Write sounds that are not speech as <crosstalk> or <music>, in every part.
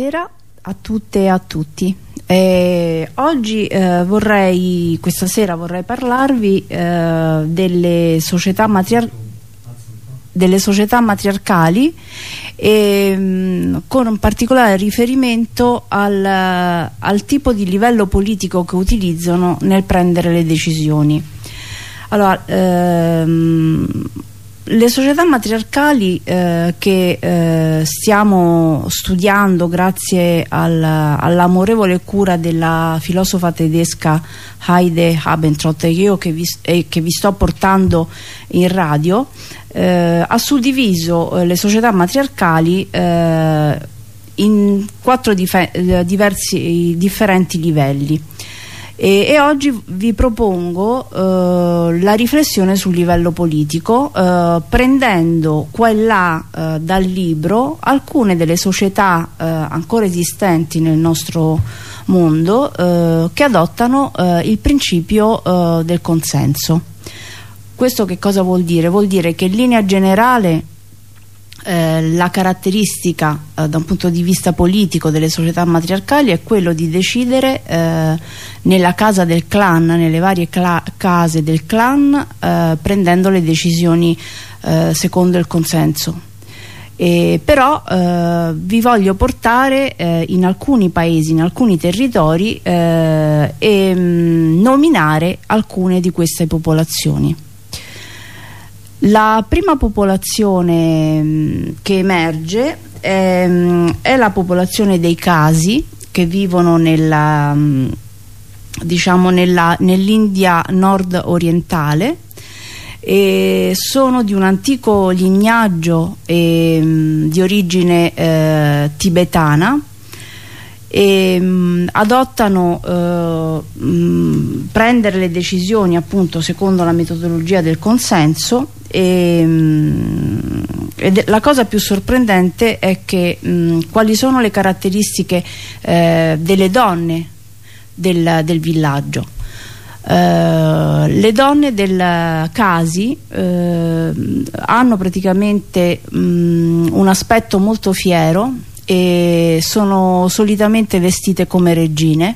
buonasera a tutte e a tutti. Eh, oggi eh, vorrei, questa sera vorrei parlarvi eh, delle, società delle società matriarcali e, mh, mm, con un particolare riferimento al, al tipo di livello politico che utilizzano nel prendere le decisioni. Allora, ehm, le società matriarcali eh, che eh, stiamo studiando grazie al, all'amorevole cura della filosofa tedesca Heide Habentrott che che vi, eh, che vi sto portando in radio eh, ha suddiviso eh, le società matriarcali eh, in quattro diversi, differenti livelli e, e oggi vi propongo eh, la riflessione sul livello politico eh, prendendo qua e là eh, dal libro alcune delle società eh, ancora esistenti nel nostro mondo eh, che adottano eh, il principio del consenso. Questo che cosa vuol dire? Vuol dire che in linea generale eh, la caratteristica eh, da un punto di vista politico delle società matriarcali è quello di decidere eh, nella casa del clan, nelle varie case del clan, eh, prendendo le decisioni eh, secondo il consenso. Eh, però vi voglio portare in alcuni paesi, in alcuni territori e mh, mm, nominare alcune di queste popolazioni. La prima popolazione mm, che emerge è, mm, è, la popolazione dei casi che vivono nella, mm, diciamo nell'India nord orientale e sono di un antico lignaggio e, di origine eh, tibetana e mh, adottano eh, mh, prendere le decisioni appunto secondo la metodologia del consenso e, mh, ed la cosa più sorprendente è che quali sono le caratteristiche eh, delle donne del, del villaggio. Uh, le donne del Casi uh, hanno praticamente um, un aspetto molto fiero e sono solitamente vestite come regine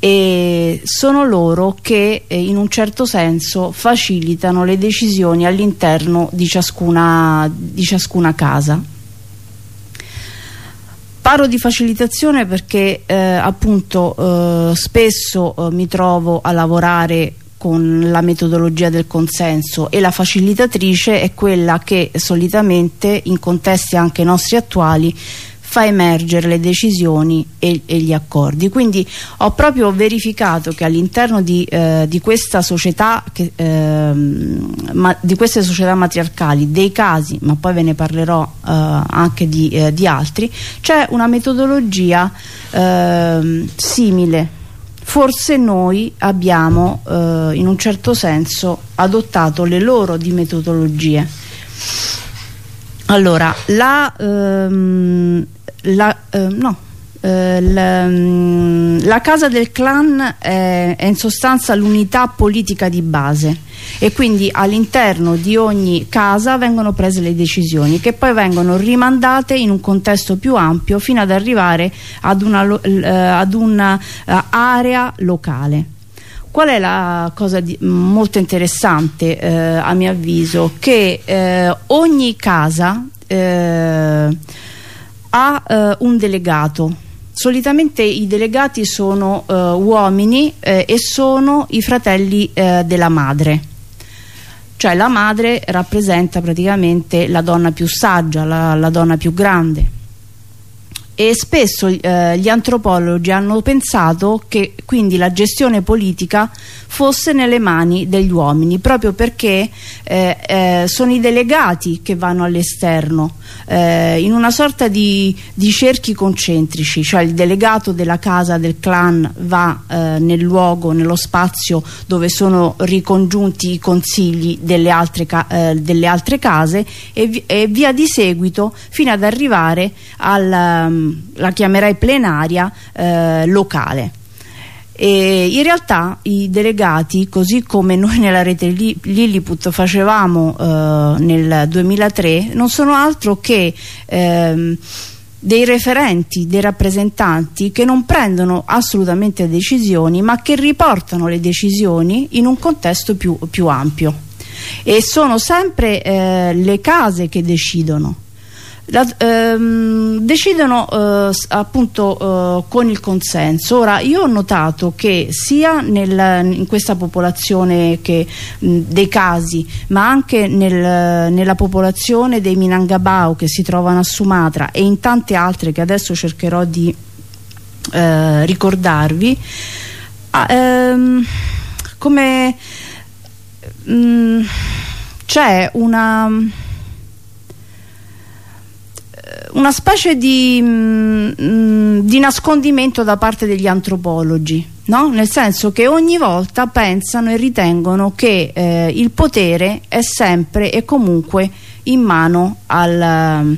e sono loro che eh, in un certo senso facilitano le decisioni all'interno di ciascuna, di ciascuna casa. Parlo di facilitazione perché eh, appunto eh, spesso eh, mi trovo a lavorare con la metodologia del consenso e la facilitatrice è quella che solitamente in contesti anche nostri attuali fa emergere le decisioni e, e, gli accordi. Quindi ho proprio verificato che all'interno di, eh, di, che, eh, ma, di queste società matriarcali dei casi ma poi ve ne parlerò eh, anche di, eh, di altri c'è una metodologia ehm, simile. Forse noi abbiamo eh, in un certo senso adottato le loro di metodologie. Allora la, ehm, la eh, no. Eh, la, mm, la, casa del clan è, è in sostanza l'unità politica di base e quindi all'interno di ogni casa vengono prese le decisioni che poi vengono rimandate in un contesto più ampio fino ad arrivare ad una, eh, una uh, locale. Qual è la cosa di, molto interessante eh, a mio avviso? Che eh, ogni casa eh, ha eh, un delegato. Solitamente i delegati sono uh, uomini eh, e sono i fratelli eh, della madre. Cioè la madre rappresenta praticamente la donna più saggia, la, la donna più grande e spesso eh, gli antropologi hanno pensato che quindi la gestione politica fosse nelle mani degli uomini proprio perché eh, eh, sono i delegati che vanno all'esterno eh, in una sorta di, di, cerchi concentrici cioè il delegato della casa del clan va eh, nel luogo, nello spazio dove sono ricongiunti i consigli delle altre, eh, delle altre case e, e, via di seguito fino ad arrivare alla um, la chiamerei plenaria eh, locale. E in realtà i delegati, così come noi nella rete Lilliput facevamo eh, nel 2003, non sono altro che ehm, dei referenti, dei rappresentanti che non prendono assolutamente decisioni ma che riportano le decisioni in un contesto più, più ampio e sono sempre eh, le case che decidono la, ehm, decidono eh, appunto eh, con il consenso. Ora io ho notato che sia nel, in questa popolazione che, mh, dei casi ma anche nel, nella popolazione dei Minangabao che si trovano a Sumatra e in tante altre che adesso cercherò di eh, ricordarvi ah, ehm, come c'è una una specie di, mh, di, nascondimento da parte degli antropologi no? nel senso che ogni volta pensano e ritengono che eh, il potere è sempre e comunque in mano al,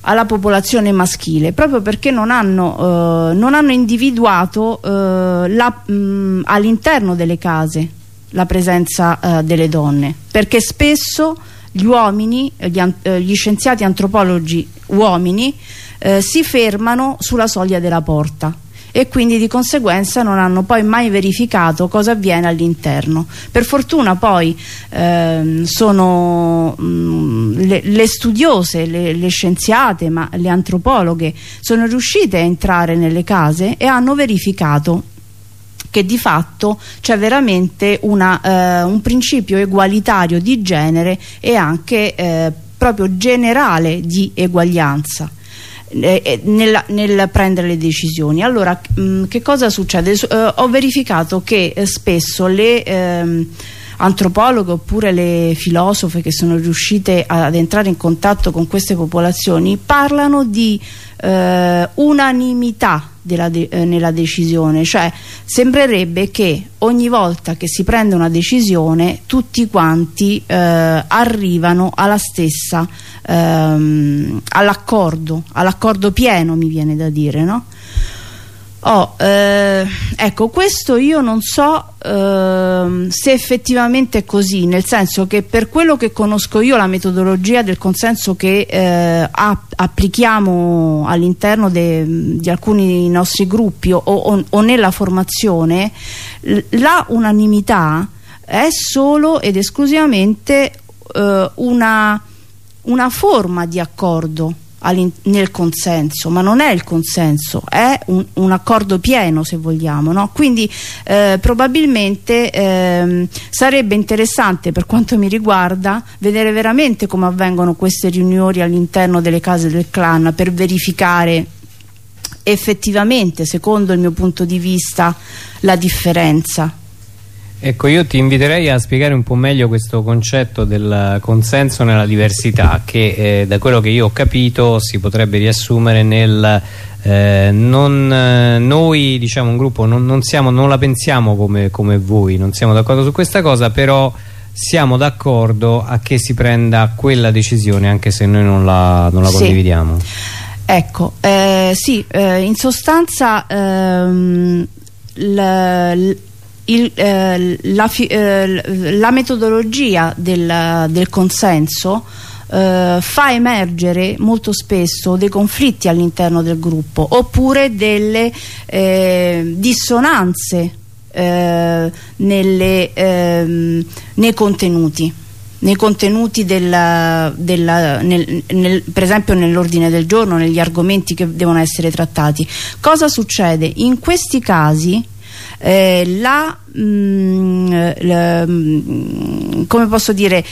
alla popolazione maschile proprio perché non hanno, eh, non hanno individuato eh, all'interno delle case la presenza eh, delle donne perché spesso gli uomini, gli, eh, gli scienziati antropologi uomini eh, si fermano sulla soglia della porta e quindi di conseguenza non hanno poi mai verificato cosa avviene all'interno. Per fortuna poi ehm, sono mh, mm, le, le, studiose, le, le, scienziate, ma le antropologhe sono riuscite a entrare nelle case e hanno verificato che di fatto c'è veramente una, eh, un principio egualitario di genere e anche eh, proprio generale di eguaglianza. Eh, eh nel, nel, prendere le decisioni allora mh, mm, che cosa succede? Uh, ho verificato che uh, spesso le ehm, antropologhe oppure le filosofe che sono riuscite ad entrare in contatto con queste popolazioni parlano di uh, unanimità de eh, nella decisione cioè sembrerebbe che ogni volta che si prende una decisione tutti quanti eh, arrivano alla stessa ehm, all'accordo all'accordo pieno mi viene da dire no? Oh, eh, ecco, questo io non so eh, se effettivamente è così, nel senso che per quello che conosco io la metodologia del consenso che eh, applichiamo all'interno di alcuni nostri gruppi o, o, o nella formazione, la unanimità è solo ed esclusivamente eh, una, una forma di accordo nel consenso, ma non è il consenso, è un, un accordo pieno se vogliamo, no? quindi eh, probabilmente eh, sarebbe interessante per quanto mi riguarda vedere veramente come avvengono queste riunioni all'interno delle case del clan per verificare effettivamente, secondo il mio punto di vista, la differenza Ecco, io ti inviterei a spiegare un po' meglio questo concetto del consenso nella diversità che eh, da quello che io ho capito si potrebbe riassumere nel eh, non, eh, noi diciamo un gruppo non, non, siamo, non la pensiamo come, come voi, non siamo d'accordo su questa cosa però siamo d'accordo a che si prenda quella decisione anche se noi non la, non la sì. condividiamo. Ecco, eh, sì, eh, in sostanza ehm, il, eh, la, eh, la, metodologia del, del consenso eh, fa emergere molto spesso dei conflitti all'interno del gruppo oppure delle eh, dissonanze eh, nelle, ehm, nei contenuti nei contenuti della, della, nel, nel, per esempio nell'ordine del giorno, negli argomenti che devono essere trattati. Cosa succede? In questi casi eh, la, mh, mm, la, mm, come posso dire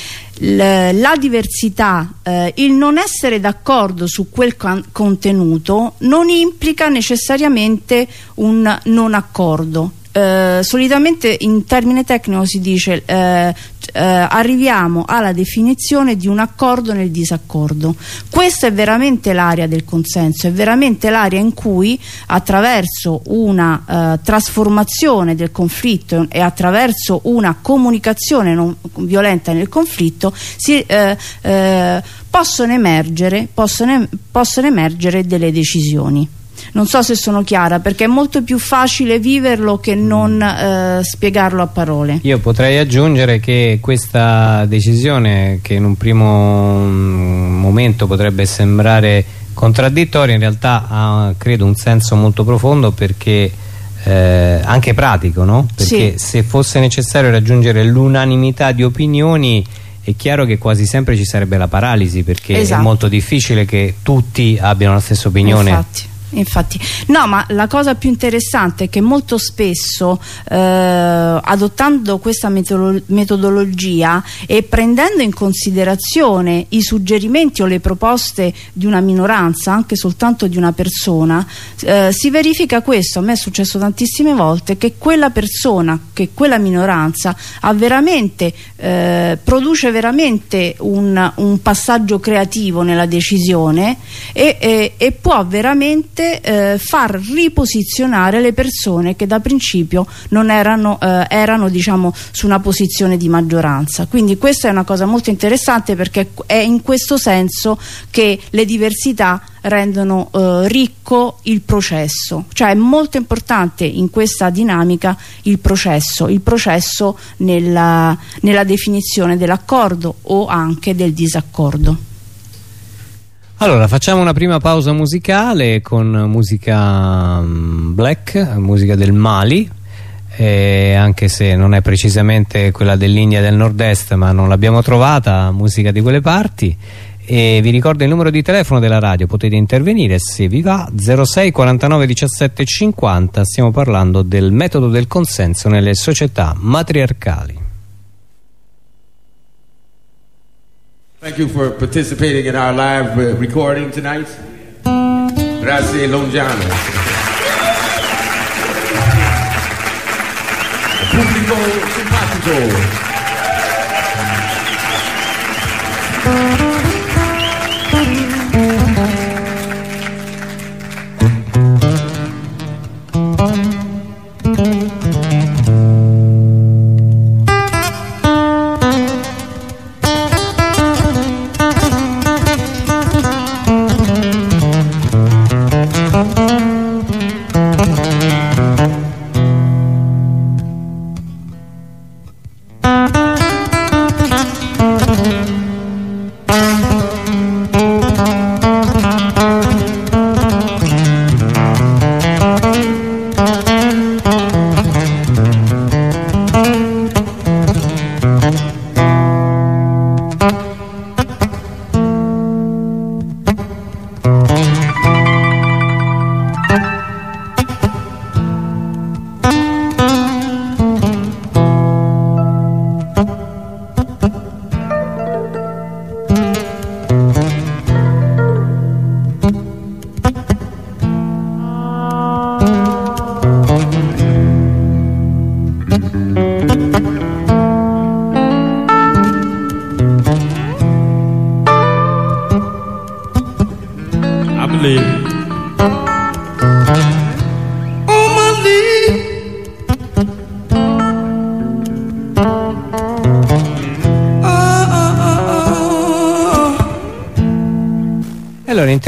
la, diversità eh, il non essere d'accordo su quel contenuto non implica necessariamente un non accordo eh, solitamente in termine tecnico si dice eh, eh, arriviamo alla definizione di un accordo nel disaccordo. Questa è veramente l'area del consenso è veramente l'area in cui attraverso una eh, trasformazione del conflitto e attraverso una comunicazione non violenta nel conflitto si, eh, possono emergere, possono, possono emergere delle decisioni non so se sono chiara perché è molto più facile viverlo che non eh, spiegarlo a parole io potrei aggiungere che questa decisione che in un primo mm, momento potrebbe sembrare contraddittoria in realtà ha credo un senso molto profondo perché eh, anche pratico no? perché sì. se fosse necessario raggiungere l'unanimità di opinioni è chiaro che quasi sempre ci sarebbe la paralisi perché esatto. è molto difficile che tutti abbiano la stessa opinione Infatti infatti. No ma la cosa più interessante è che molto spesso eh, adottando questa metodologia e prendendo in considerazione i suggerimenti o le proposte di una minoranza anche soltanto di una persona eh, si verifica questo. A me è successo tantissime volte che quella persona che quella minoranza veramente eh, produce veramente un, un, passaggio creativo nella decisione e, e, e può veramente sicuramente eh, far riposizionare le persone che da principio non erano, eh, erano diciamo, su una posizione di maggioranza. Quindi questa è una cosa molto interessante perché è in questo senso che le diversità rendono eh, ricco il processo cioè è molto importante in questa dinamica il processo il processo nella, nella definizione dell'accordo o anche del disaccordo allora facciamo una prima pausa musicale con musica mm, black, musica del Mali eh, anche se non è precisamente quella dell'India del nord-est ma non l'abbiamo trovata, musica di quelle parti. E vi ricordo il numero di telefono della radio, potete intervenire se vi va 06 49 17 50, stiamo parlando del metodo del consenso nelle società matriarcali Thank you for participating in our live uh, recording tonight. Grazie Longiano. Pubblico simpatico.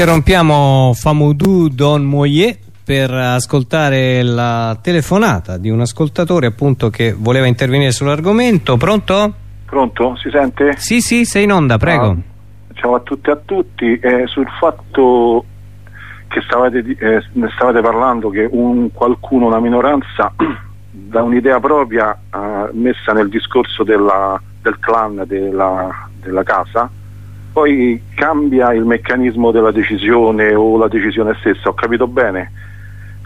Interrompiamo Famoudou Don Moyer per ascoltare la telefonata di un ascoltatore appunto che voleva intervenire sull'argomento. Pronto? Pronto? Si sente? Sì, sì, sei in onda, prego. Ah, ciao a tutti e a tutti. Eh, sul fatto che stavate, eh, ne stavate parlando che un qualcuno, una minoranza, <clears throat> da un'idea propria eh, messa nel discorso della, del clan della, della casa, poi cambia il meccanismo della decisione o la decisione stessa, ho capito bene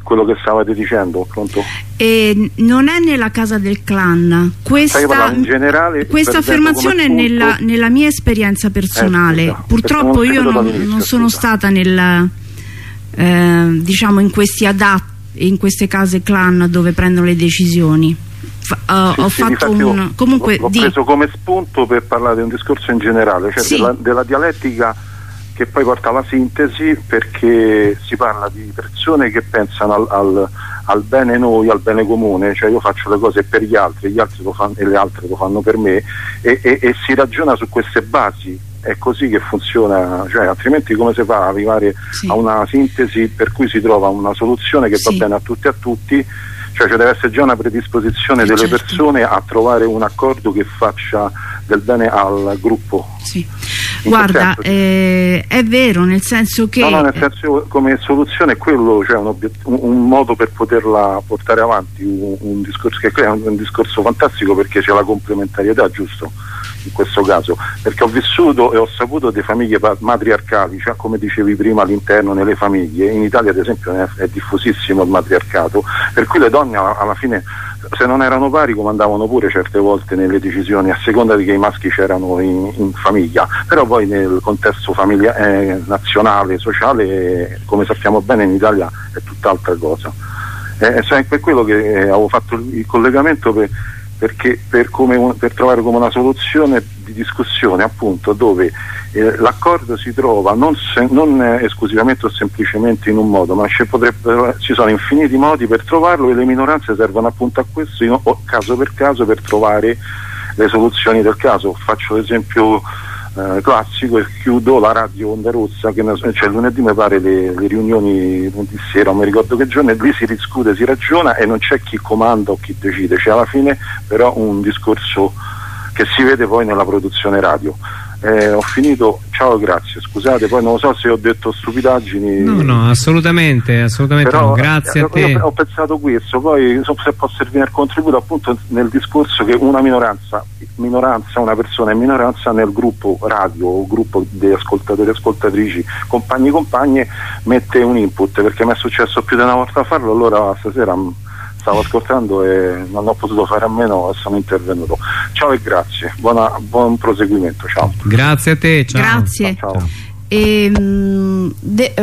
quello che stavate dicendo, pronto? Eh, non è nella casa del clan, questa, generale, questa affermazione è nella, nella, mia esperienza personale, eh, purtroppo io non, non sono stata nel, eh, diciamo in, in queste case clan dove prendono le decisioni uh, sì, ho sì, fatto un... comunque l'ho preso come spunto per parlare di un discorso in generale, cioè sì. della, della dialettica che poi porta alla sintesi perché si parla di persone che pensano al, al, al, bene noi, al bene comune, cioè io faccio le cose per gli altri, gli altri fanno, e le altre lo fanno per me e, e, e, si ragiona su queste basi, è così che funziona, cioè, altrimenti come si fa ad arrivare sì. a una sintesi per cui si trova una soluzione che sì. va bene a tutti e a tutti cioè ci deve essere già una predisposizione delle certo. persone a trovare un accordo che faccia del bene al gruppo. Sì. Guarda, eh, è vero, nel senso che... No, no, nel senso come soluzione è quello, cioè un, un, un modo per poterla portare avanti, un, un discorso che è un, discorso fantastico perché c'è la complementarietà, giusto? In questo caso, perché ho vissuto e ho saputo di famiglie matriarcali, cioè come dicevi prima all'interno nelle famiglie, in Italia ad esempio è, è diffusissimo il matriarcato, per cui le donne alla fine se non erano pari comandavano pure certe volte nelle decisioni a seconda di che i maschi c'erano in, in, famiglia. Però poi nel contesto eh, nazionale, sociale come sappiamo bene in Italia è tutt'altra cosa. Eh, è per quello che eh, avevo fatto il collegamento per, perché per, come, per trovare come una soluzione di discussione appunto dove eh, l'accordo si trova non, se, non eh, esclusivamente o semplicemente in un modo, ma ci, ci, sono infiniti modi per trovarlo e le minoranze servono appunto a questo in, caso per caso per trovare le soluzioni del caso. Faccio l'esempio eh, classico e chiudo la radio Onda Rossa, che cioè, lunedì mi pare le, le riunioni di sera, non mi ricordo che giorno, e lì si discute, si ragiona e non c'è chi comanda o chi decide, c'è alla fine però un discorso che si vede poi nella produzione radio. Eh, ho finito, ciao grazie, scusate, poi non so se ho detto stupidaggini. No, no, assolutamente, assolutamente Però, no. grazie a te. Ho pensato questo, poi se può servire il contributo appunto nel discorso che una minoranza, minoranza, una persona è minoranza nel gruppo radio o gruppo di ascoltatori e ascoltatrici, compagni e compagne, mette un input, perché mi è successo più di una volta a farlo, allora stasera stavo ascoltando e non ho potuto fare a meno e sono intervenuto. Ciao e grazie, Buona, buon proseguimento, ciao. Grazie a te, ciao. Grazie. Ciao. ciao. E, um, de,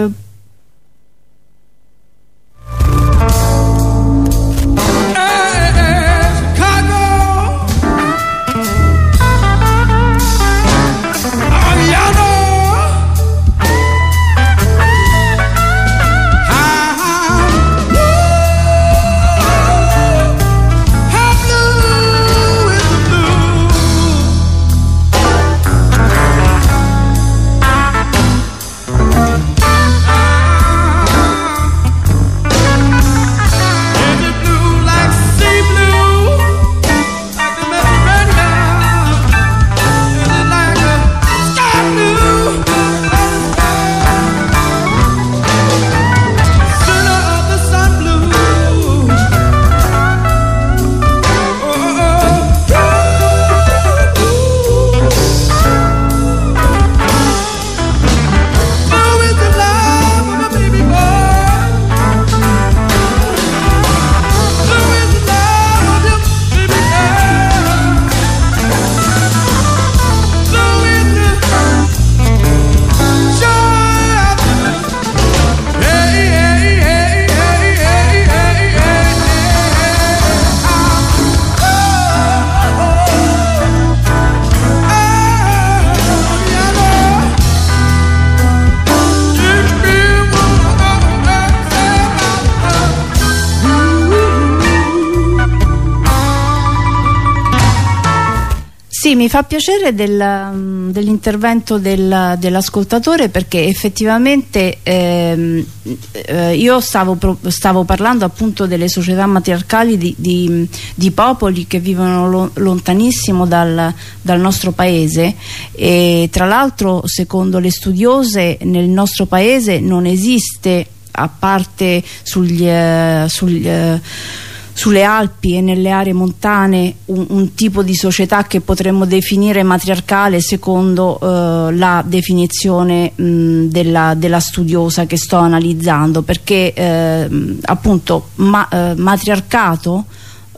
fa piacere del, mm, dell'intervento del, dell'ascoltatore perché effettivamente ehm, eh, io stavo, stavo, parlando appunto delle società matriarcali di, di, di popoli che vivono lo, lontanissimo dal, dal, nostro paese e tra l'altro secondo le studiose nel nostro paese non esiste a parte sugli, eh, sugli eh, sulle Alpi e nelle aree montane un, un tipo di società che potremmo definire matriarcale secondo eh, la definizione mh, della, della, studiosa che sto analizzando. Perché eh, appunto ma, eh, matriarcato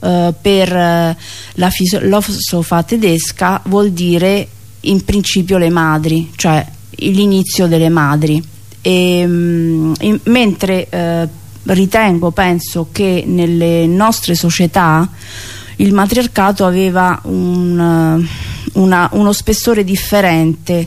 eh, per eh, la filosofa tedesca vuol dire in principio le madri cioè l'inizio delle madri. E, mh, in, mentre eh, ritengo, penso che nelle nostre società il matriarcato aveva un, una, uno spessore differente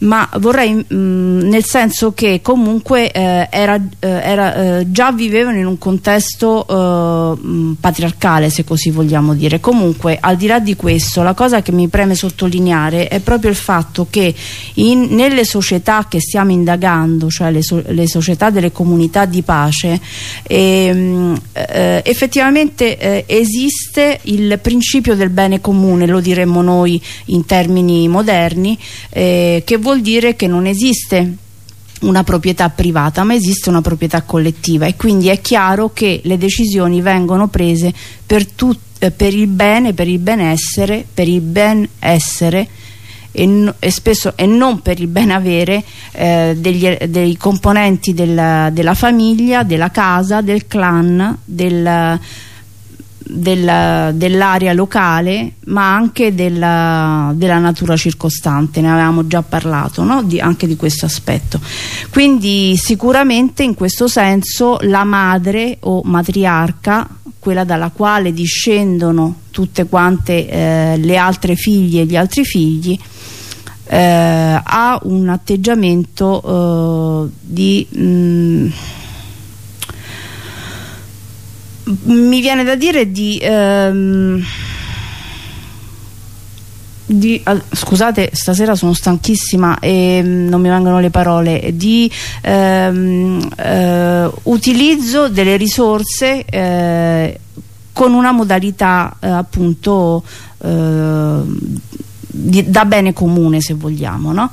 ma vorrei mh, mm, nel senso che comunque eh, era, eh, era, eh, già vivevano in un contesto eh, mh, patriarcale se così vogliamo dire. Comunque al di là di questo la cosa che mi preme sottolineare è proprio il fatto che in, nelle società che stiamo indagando cioè le, so, le società delle comunità di pace ehm, eh, effettivamente eh, esiste il principio del bene comune lo diremmo noi in termini moderni eh, che vuol dire che non esiste una proprietà privata ma esiste una proprietà collettiva. E quindi è chiaro che le decisioni vengono prese per, eh, per il bene, per il benessere, per il benessere e, e, spesso, e non per il ben avere eh, degli, dei componenti della, della, famiglia, della casa, del clan, del dell'area dell locale ma anche della, della, natura circostante, ne avevamo già parlato no? di, anche di questo aspetto. Quindi sicuramente in questo senso la madre o matriarca, quella dalla quale discendono tutte quante eh, le altre figlie e gli altri figli, eh, ha un atteggiamento eh, di... Mh, mm, mi viene da dire di, ehm, di uh, scusate stasera sono stanchissima e um, non mi vengono le parole di um, uh, utilizzo delle risorse uh, con una modalità appunto di, da bene comune se vogliamo no?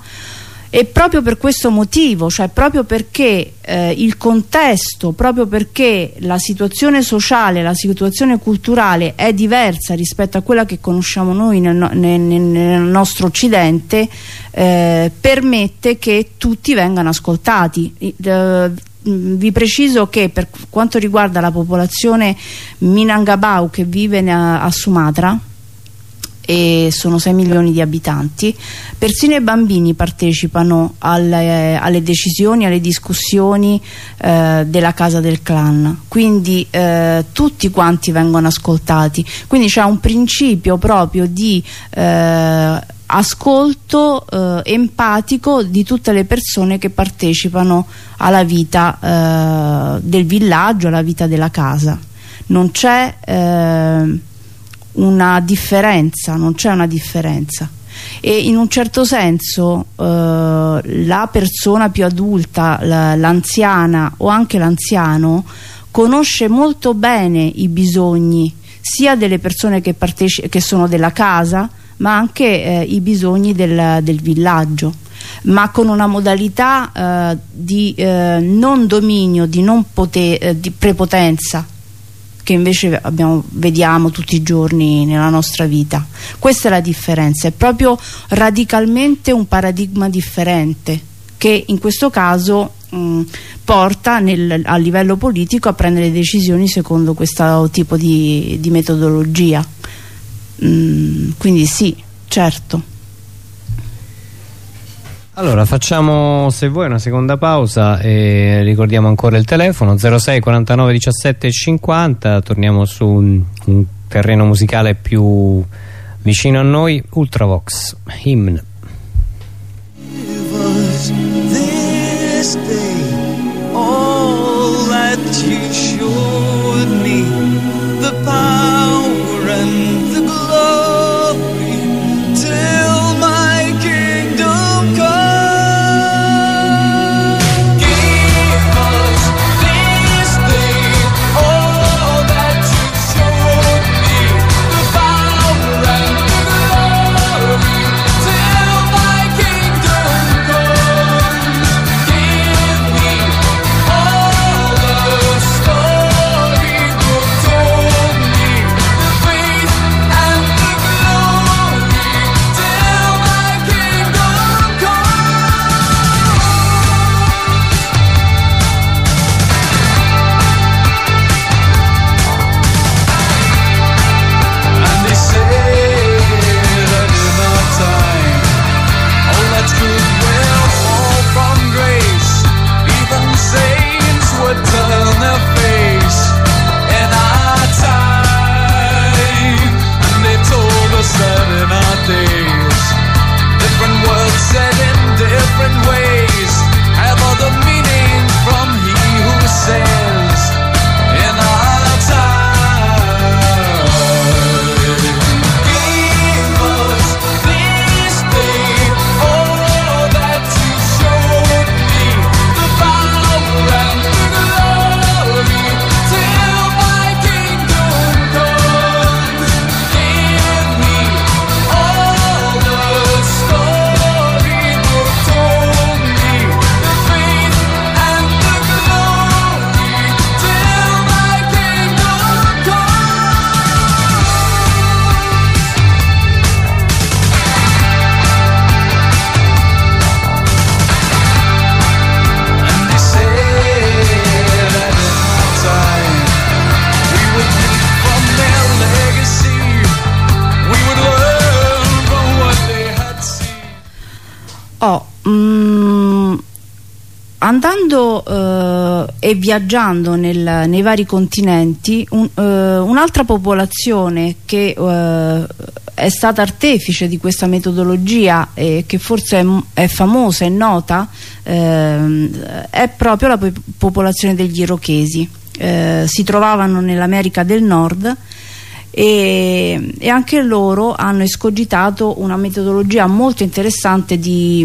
E proprio per questo motivo, cioè proprio perché eh, il contesto, proprio perché la situazione sociale, la situazione culturale è diversa rispetto a quella che conosciamo noi nel, nel, nel nostro occidente, eh, permette che tutti vengano ascoltati. Eh, vi preciso che per quanto riguarda la popolazione Minangabau che vive a, a Sumatra, e sono 6 milioni di abitanti. Persino i bambini partecipano alle, alle decisioni, alle discussioni eh, della casa del clan. Quindi eh, tutti quanti vengono ascoltati. Quindi c'è un principio proprio di eh, ascolto eh, empatico di tutte le persone che partecipano alla vita eh, del villaggio, alla vita della casa. Non c'è eh, una differenza, non c'è una differenza. E in un certo senso eh, la persona più adulta, l'anziana o anche l'anziano conosce molto bene i bisogni sia delle persone che, che sono della casa ma anche eh, i bisogni del, del, villaggio. Ma con una modalità eh, di eh, non dominio, di, non eh, di prepotenza che invece abbiamo, vediamo tutti i giorni nella nostra vita. Questa è la differenza, è proprio radicalmente un paradigma differente che in questo caso mh, porta nel, a livello politico a prendere decisioni secondo questo tipo di, di metodologia. Mh, quindi sì, certo. Allora facciamo se vuoi una seconda pausa e ricordiamo ancora il telefono 06 49 17 50 torniamo su un, un terreno musicale più vicino a noi Ultravox Hymn. The power and e viaggiando nel, nei vari continenti un, eh, un'altra popolazione che eh, è stata artefice di questa metodologia e che forse è, è famosa e nota ehm, è proprio la popolazione degli irochesi eh, si trovavano nell'America del Nord e, e, anche loro hanno escogitato una metodologia molto interessante di,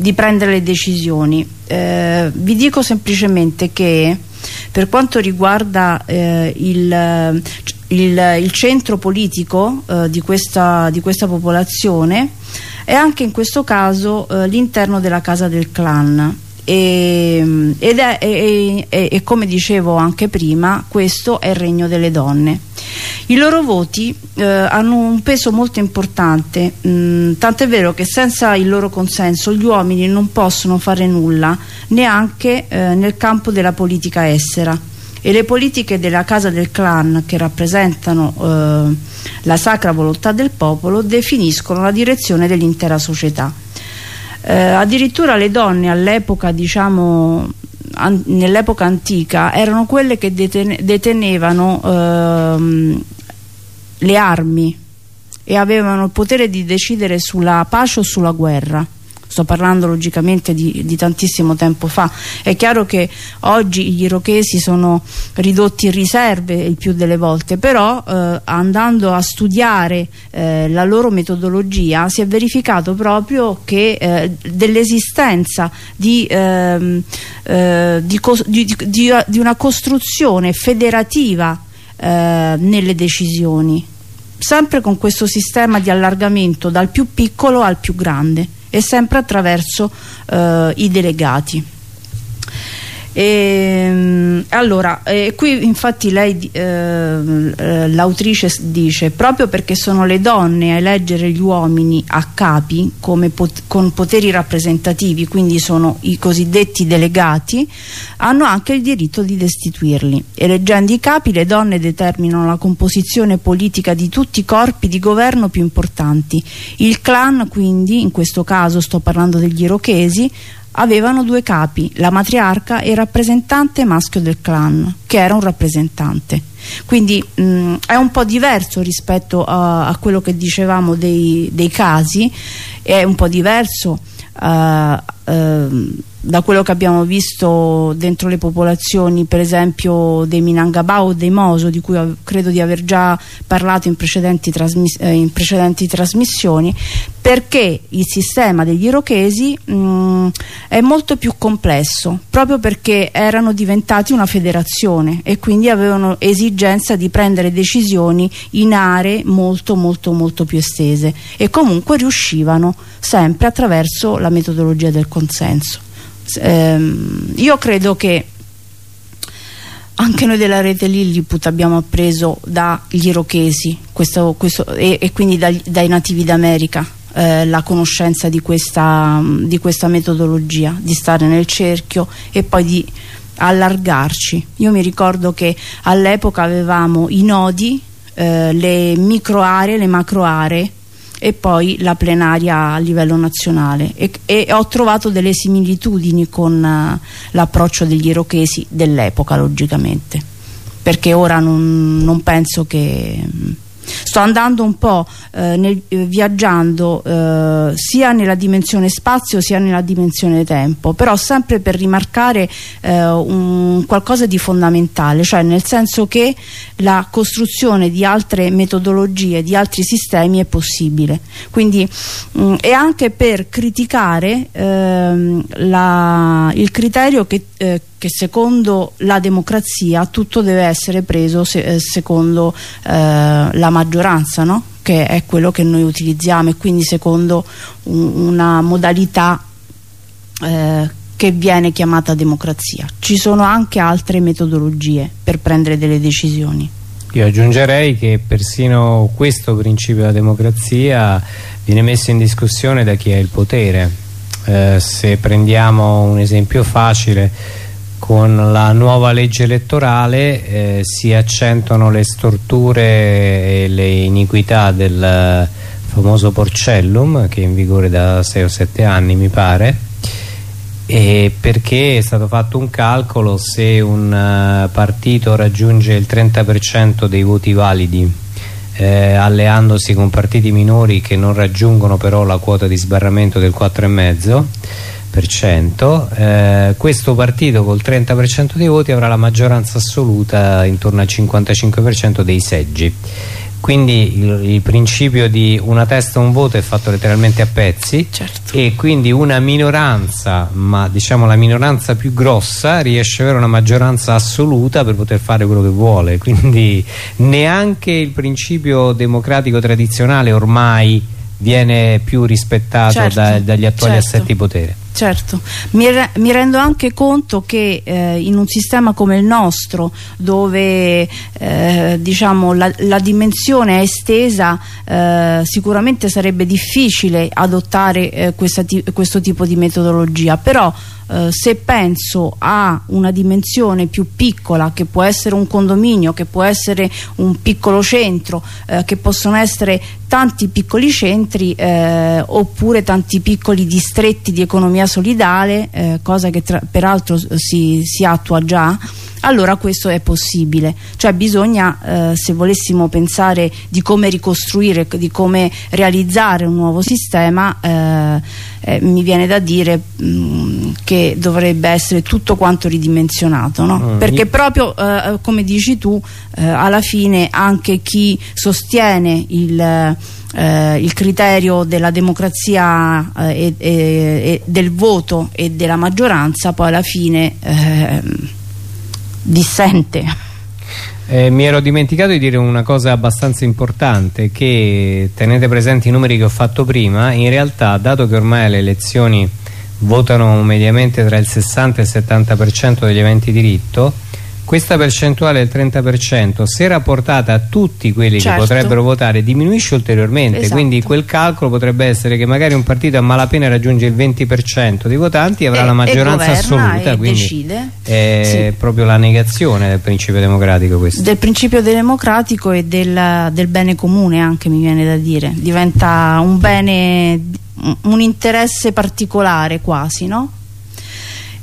di prendere le decisioni. Eh, vi dico semplicemente che per quanto riguarda eh, il, il, il, centro politico eh, di, questa, di, questa, popolazione è anche in questo caso eh, l'interno della casa del clan e, ed è, e, e, e, come dicevo anche prima questo è il regno delle donne i loro voti eh, hanno un peso molto importante mm, tant'è vero che senza il loro consenso gli uomini non possono fare nulla neanche eh, nel campo della politica estera. E le politiche della casa del clan che rappresentano eh, la sacra volontà del popolo definiscono la direzione dell'intera società. Eh, addirittura le donne all'epoca diciamo nell'epoca antica erano quelle che deten detenevano ehm, le armi e avevano il potere di decidere sulla pace o sulla guerra. Sto parlando logicamente di, di, tantissimo tempo fa. È chiaro che oggi gli irochesi sono ridotti in riserve il più delle volte però eh, andando a studiare eh, la loro metodologia si è verificato proprio che eh, dell'esistenza di, ehm, eh, di, di, una costruzione federativa eh, nelle decisioni sempre con questo sistema di allargamento dal più piccolo al più grande e sempre attraverso eh, i delegati. E, ehm, allora, eh, qui infatti lei, eh, eh, l'autrice dice proprio perché sono le donne a eleggere gli uomini a capi pot con poteri rappresentativi, quindi sono i cosiddetti delegati, hanno anche il diritto di destituirli. Eleggendo i capi le donne determinano la composizione politica di tutti i corpi di governo più importanti. Il clan quindi, in questo caso sto parlando degli irochesi, avevano due capi, la matriarca e il rappresentante maschio del clan, che era un rappresentante. Quindi mh, è un po' diverso rispetto a, a quello che dicevamo dei, dei, casi, è un po' diverso uh, da quello che abbiamo visto dentro le popolazioni per esempio dei Minangabao o dei Moso di cui credo di aver già parlato in precedenti, eh, in precedenti trasmissioni perché il sistema degli irochesi mh, è molto più complesso proprio perché erano diventati una federazione e quindi avevano esigenza di prendere decisioni in aree molto molto molto più estese e comunque riuscivano sempre attraverso la metodologia del consenso ehm, io credo che anche noi della rete Lilliput abbiamo appreso dagli irochesi questo, questo, e, e, quindi dai, dai nativi d'America eh, la conoscenza di questa, di questa metodologia, di stare nel cerchio e poi di allargarci. Io mi ricordo che all'epoca avevamo i nodi, eh, le micro aree, le macro aree e poi la plenaria a livello nazionale. E, e ho trovato delle similitudini con uh, l'approccio degli irochesi dell'epoca logicamente. Perché ora non, non penso che sto andando un po' eh, nel, eh, viaggiando eh, sia nella dimensione spazio sia nella dimensione tempo però sempre per rimarcare eh, un, qualcosa di fondamentale cioè nel senso che la costruzione di altre metodologie di altri sistemi è possibile. Quindi mh, mm, e anche per criticare ehm, la, il criterio che eh, che secondo la democrazia tutto deve essere preso se, eh, secondo eh, la maggioranza no? che è quello che noi utilizziamo e quindi secondo un, una modalità eh, che viene chiamata democrazia. Ci sono anche altre metodologie per prendere delle decisioni. Io aggiungerei che persino questo principio della democrazia viene messo in discussione da chi ha il potere. Eh, se prendiamo un esempio facile con la nuova legge elettorale eh, si accentuano le storture e le iniquità del famoso Porcellum che è in vigore da 6 o 7 anni mi pare. Perché è stato fatto un calcolo se un uh, partito raggiunge il 30% dei voti validi eh, alleandosi con partiti minori che non raggiungono però la quota di sbarramento del 4,5% eh, questo partito col 30% dei voti avrà la maggioranza assoluta intorno al 55% dei seggi. Quindi il, il, principio di una testa un voto è fatto letteralmente a pezzi certo. e quindi una minoranza ma diciamo la minoranza più grossa riesce ad avere una maggioranza assoluta per poter fare quello che vuole. Quindi neanche il principio democratico tradizionale ormai viene più rispettato certo, da, dagli attuali certo. assetti di potere Certo, mi, re mi, rendo anche conto che eh, in un sistema come il nostro dove eh, diciamo, la, la, dimensione è estesa eh, sicuramente sarebbe difficile adottare eh, questo tipo di metodologia. Però eh, se penso a una dimensione più piccola che può essere un condominio, che può essere un piccolo centro, eh, che possono essere tanti piccoli centri oppure tanti piccoli distretti di economia solidale, eh, cosa che peraltro si, si attua già, allora questo è possibile cioè bisogna eh, se volessimo pensare di come ricostruire di come realizzare un nuovo sistema eh, eh, mi viene da dire mh, mm, che dovrebbe essere tutto quanto ridimensionato no? mm. perché proprio eh, come dici tu eh, alla fine anche chi sostiene il eh, il criterio della democrazia eh, e, e, e, del voto e della maggioranza poi alla fine eh, dissente. Eh, mi ero dimenticato di dire una cosa abbastanza importante che tenete presenti i numeri che ho fatto prima in realtà dato che ormai le elezioni votano mediamente tra il 60 e il 70% degli aventi diritto questa percentuale del 30% se rapportata a tutti quelli certo. che potrebbero votare diminuisce ulteriormente esatto. quindi quel calcolo potrebbe essere che magari un partito a malapena raggiunge il 20% dei votanti e avrà la maggioranza assoluta quindi decide. è sì. proprio la negazione del principio democratico questo. del principio democratico e del, del bene comune anche mi viene da dire diventa un bene un interesse particolare quasi no?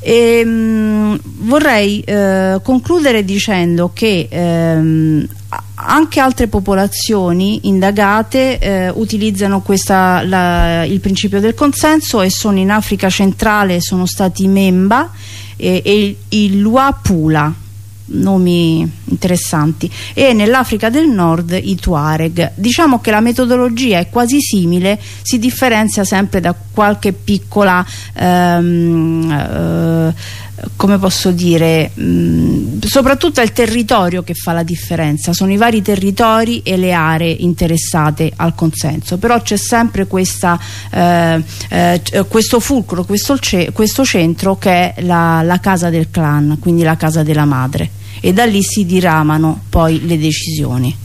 E, ehm, mh, vorrei eh, concludere dicendo che ehm, anche altre popolazioni indagate eh, utilizzano questa, la, il principio del consenso e sono in Africa centrale sono stati Memba e, e il Luapula nomi interessanti. E nell'Africa del Nord i Tuareg. Diciamo che la metodologia è quasi simile si differenzia sempre da qualche piccola ehm, eh, come posso dire mh, soprattutto è il territorio che fa la differenza. Sono i vari territori e le aree interessate al consenso. Però c'è sempre questa, eh, eh, questo fulcro questo, questo, centro che è la, la casa del clan quindi la casa della madre e da lì si diramano poi le decisioni.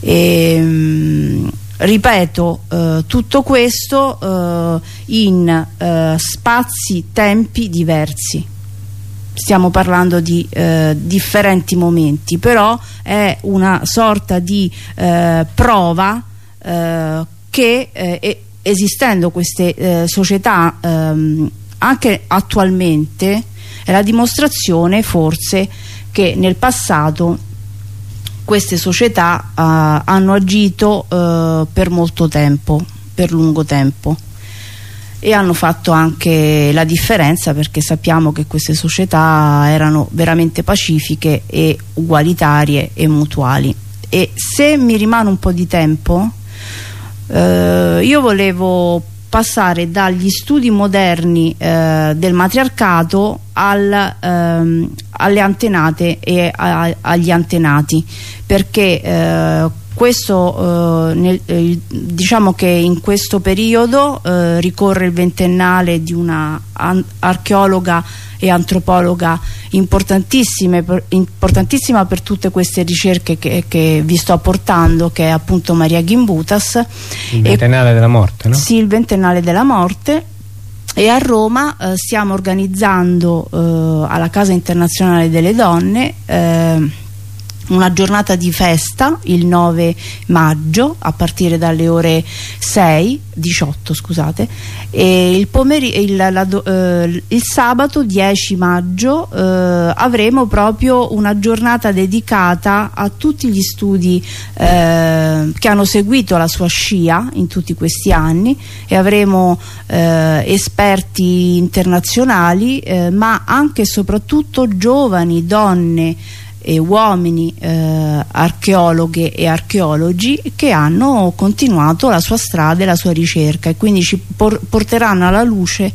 E, mh, ripeto eh, tutto questo eh, in eh, spazi tempi diversi. Stiamo parlando di eh, differenti momenti però è una sorta di eh, prova eh, che esistendo queste società ehm, anche attualmente è la dimostrazione forse che nel passato queste società uh, hanno agito uh, per molto tempo, per lungo tempo. E hanno fatto anche la differenza perché sappiamo che queste società erano veramente pacifiche e ugualitarie e mutuali. E se mi rimane un po' di tempo eh, io volevo passare dagli studi moderni eh, del matriarcato al, ehm, alle antenate e a, agli antenati perché eh, questo, eh, nel, eh, diciamo che in questo periodo eh, ricorre il ventennale di una archeologa e antropologa importantissima per tutte queste ricerche che, che, vi sto portando che è appunto Maria Gimbutas il ventennale e, della morte no? sì il ventennale della morte e a Roma eh, stiamo organizzando eh, alla Casa Internazionale delle Donne eh, una giornata di festa il 9 maggio a partire dalle ore 6 18 scusate e il, il, eh, il sabato 10 maggio eh, avremo proprio una giornata dedicata a tutti gli studi eh, che hanno seguito la sua scia in tutti questi anni e avremo eh, esperti internazionali eh, ma anche e soprattutto giovani donne e uomini eh, archeologhe e archeologi che hanno continuato la sua strada e la sua ricerca e quindi ci por porteranno alla luce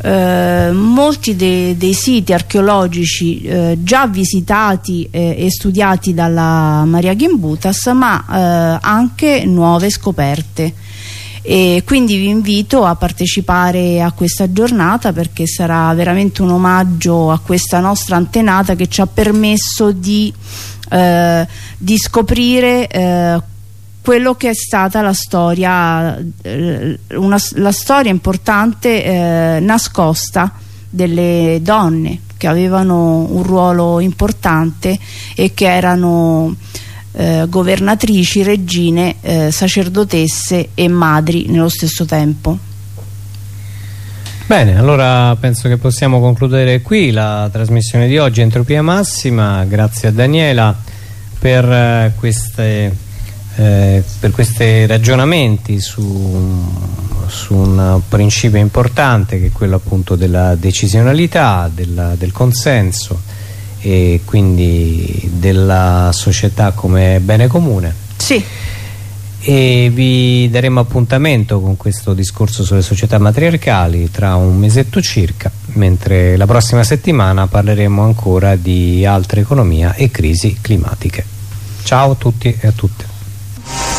eh, molti de dei siti archeologici eh, già visitati eh, e studiati dalla Maria Gimbutas ma eh, anche nuove scoperte e quindi vi invito a partecipare a questa giornata perché sarà veramente un omaggio a questa nostra antenata che ci ha permesso di, eh, di scoprire eh, quello che è stata la storia eh, una, la storia importante eh, nascosta delle donne che avevano un ruolo importante e che erano eh, governatrici, regine, eh, sacerdotesse e madri nello stesso tempo. Bene, allora penso che possiamo concludere qui la trasmissione di oggi Entropia Massima, grazie a Daniela per, eh, queste, eh, per questi ragionamenti su, su, un principio importante che è quello appunto della decisionalità, della, del consenso e quindi della società come bene comune. Sì. E vi daremo appuntamento con questo discorso sulle società matriarcali tra un mesetto circa, mentre la prossima settimana parleremo ancora di altra economia e crisi climatiche. Ciao a tutti e a tutte.